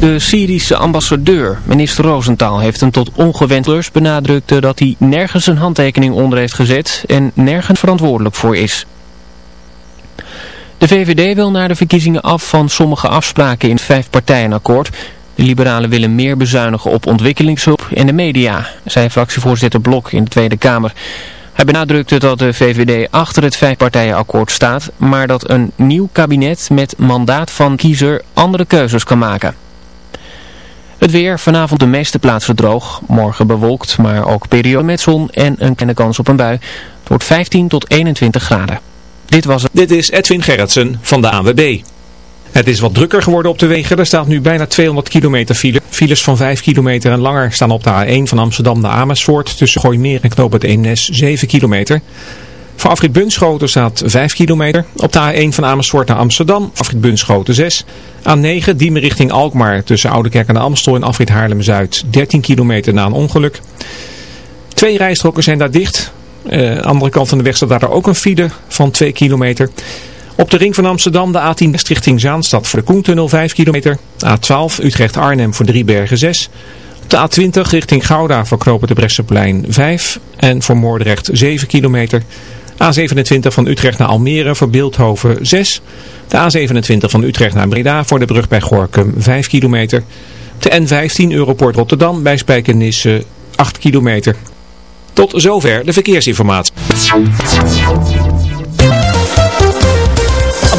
De Syrische ambassadeur, minister Rosenthal, heeft een tot ongewenst benadrukte dat hij nergens een handtekening onder heeft gezet en nergens verantwoordelijk voor is. De VVD wil naar de verkiezingen af van sommige afspraken in het vijfpartijenakkoord. De liberalen willen meer bezuinigen op ontwikkelingshulp en de media, zei fractievoorzitter Blok in de Tweede Kamer. Hij benadrukte dat de VVD achter het vijfpartijenakkoord staat, maar dat een nieuw kabinet met mandaat van kiezer andere keuzes kan maken. Het weer, vanavond de meeste plaatsen droog, morgen bewolkt, maar ook periode met zon en een kleine kans op een bui. Het wordt 15 tot 21 graden. Dit was het. Dit is Edwin Gerritsen van de AWB. Het is wat drukker geworden op de wegen. Er staat nu bijna 200 kilometer file. Files van 5 kilometer en langer staan op de A1 van Amsterdam naar Amersfoort. Tussen Gooimeer en Knoop het Eemnes 7 kilometer. Voor afrit Bunschoten staat 5 kilometer. Op de A1 van Amersfoort naar Amsterdam. Afrit Bunschoten 6. A9 Diemen richting Alkmaar. Tussen Oudekerk en Amstel en afrit Haarlem-Zuid. 13 kilometer na een ongeluk. Twee rijstroken zijn daar dicht. Uh, andere kant van de weg staat daar ook een file van 2 kilometer. Op de ring van Amsterdam de A10 West richting Zaanstad voor de Koentunnel 5 kilometer. A12 Utrecht-Arnhem voor Driebergen 6. Op de A20 richting Gouda voor Knopen de Bresseplein 5. En voor Moordrecht 7 kilometer. A27 van Utrecht naar Almere voor Beeldhoven 6. De A27 van Utrecht naar Breda voor de brug bij Gorkum 5 kilometer. De N15 Europort Rotterdam bij Spijkenisse 8 kilometer. Tot zover de verkeersinformatie.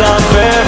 unfair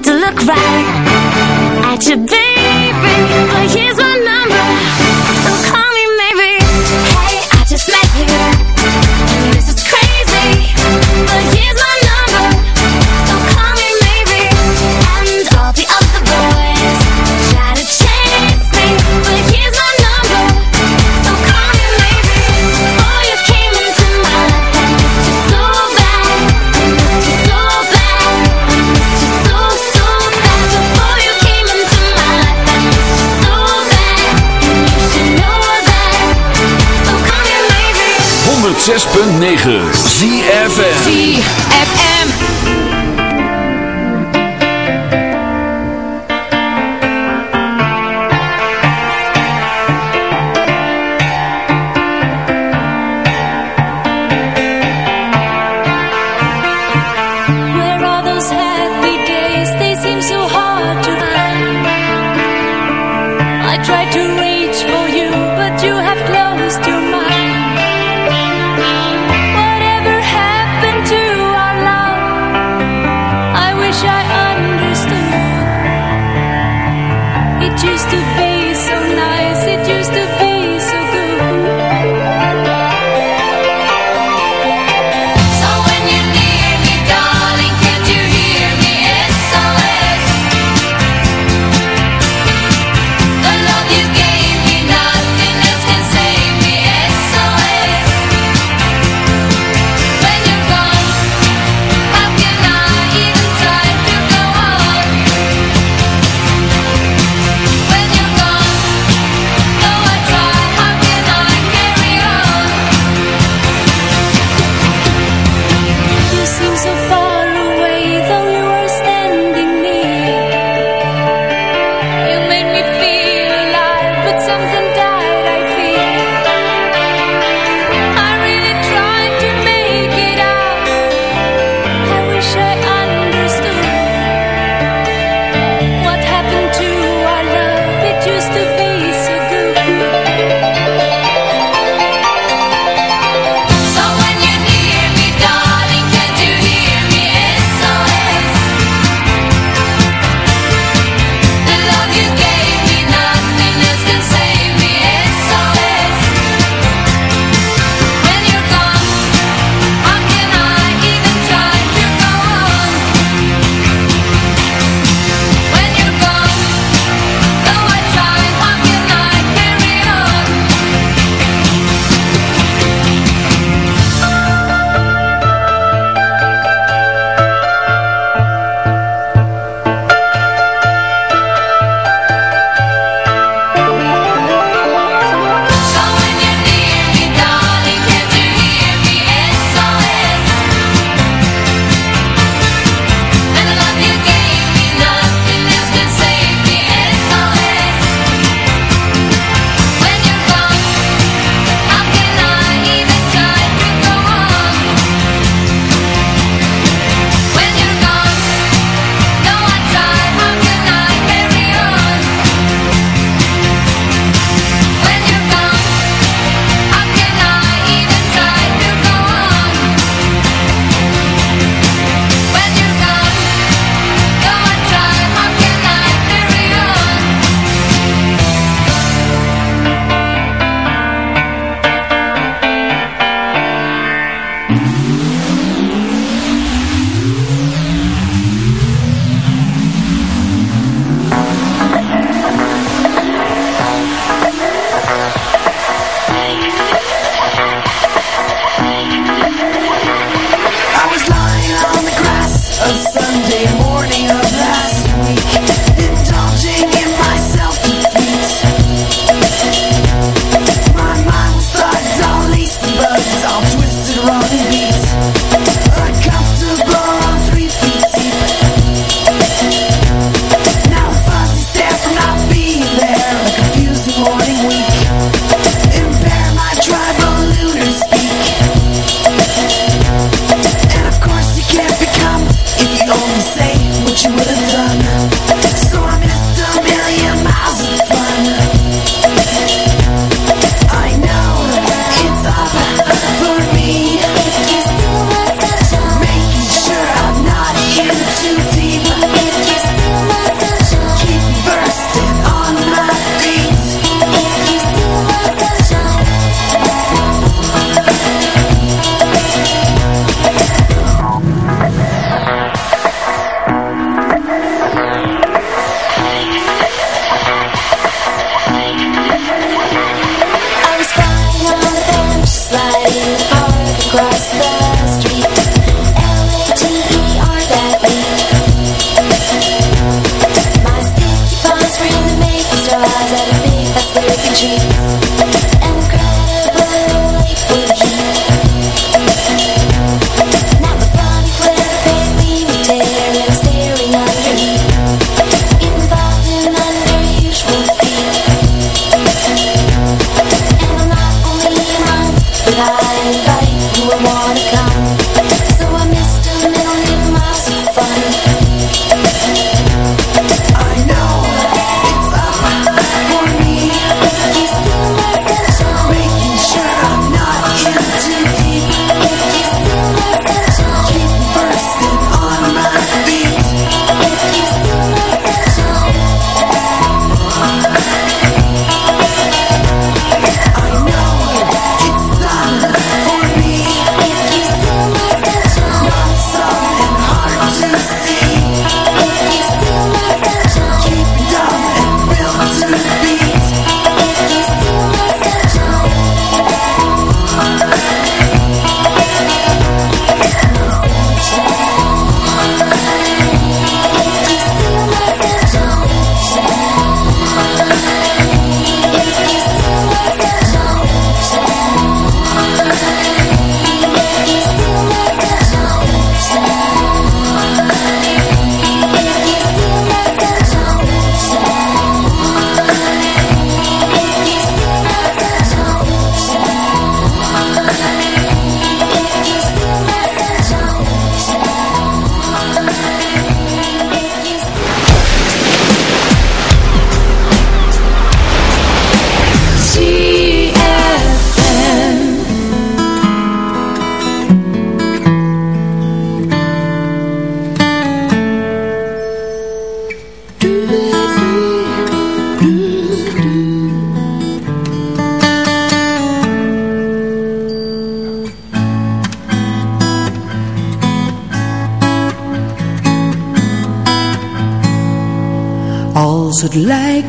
to look right at your baby. 6.9 ZFN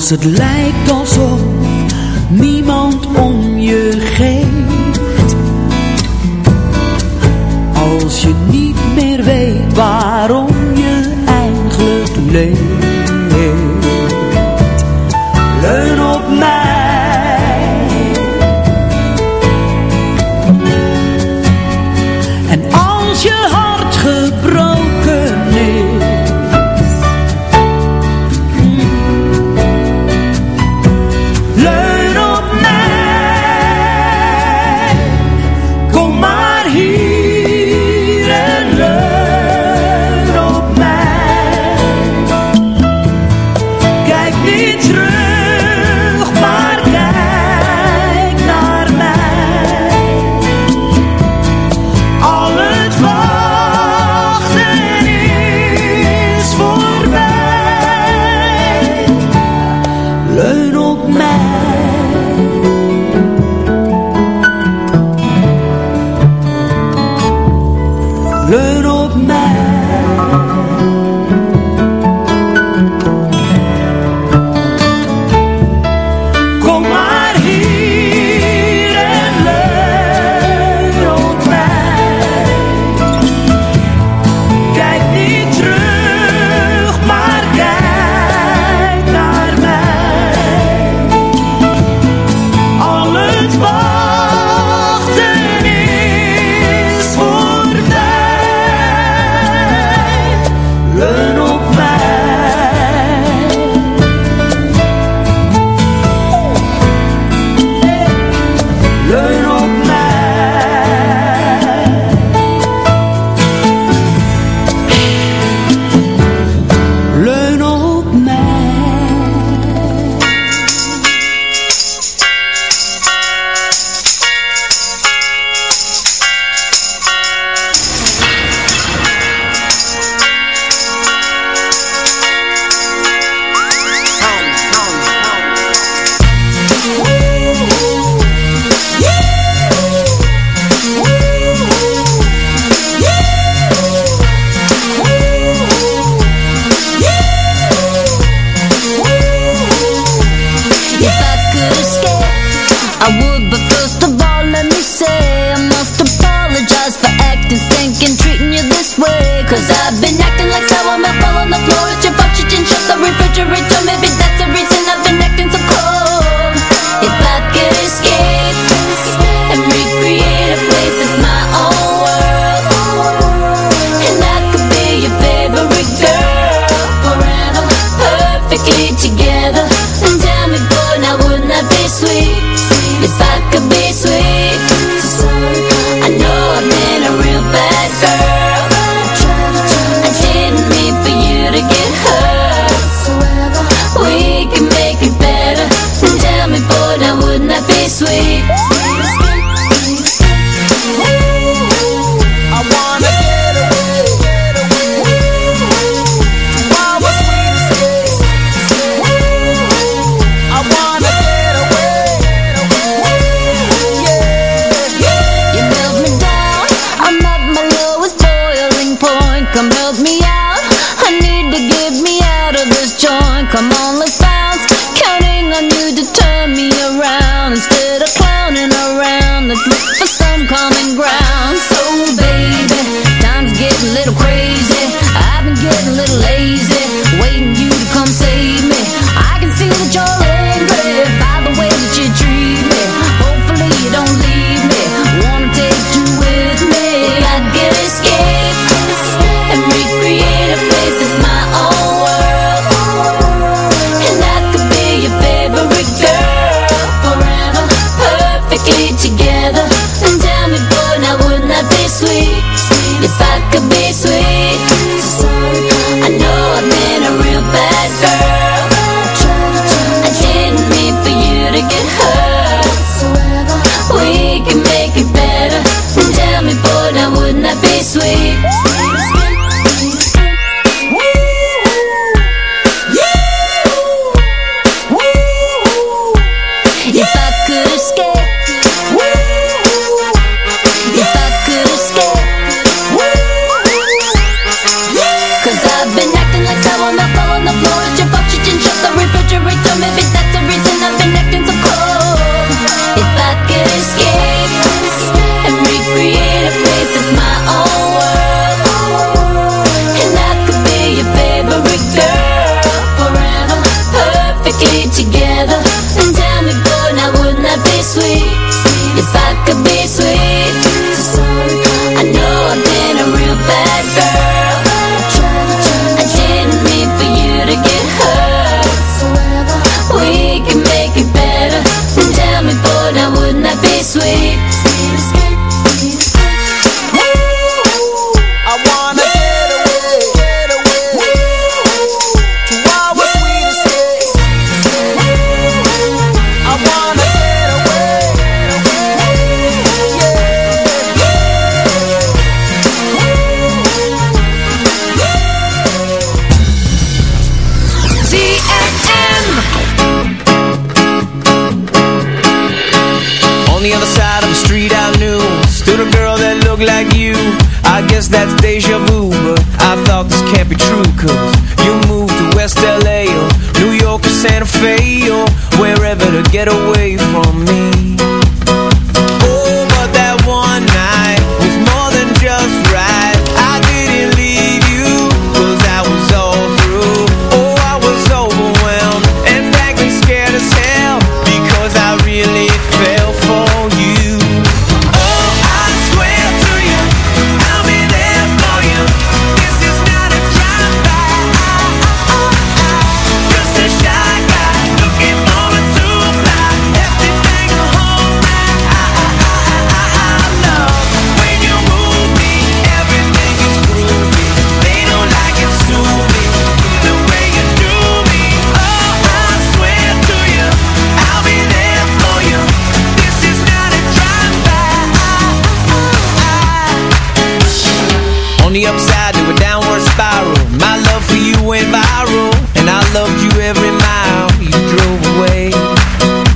Als het lijkt alsof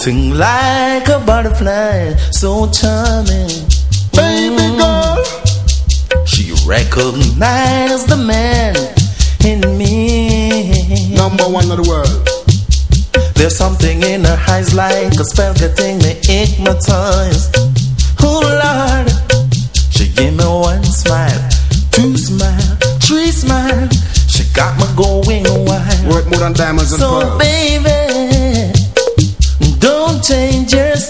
Floating like a butterfly, so charming. Baby girl. She recognizes the man in me. Number one of the world. There's something in her eyes like a spell getting me hypnotized. Oh Lord, she gave me one smile, two smile, three smile. She got me going wild. Worth more than diamonds and pearls. So baby strangers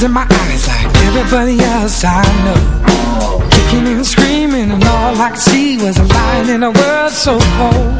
tears in my eyes like everybody else I know. Kicking and screaming and all I could see was a light in a world so cold.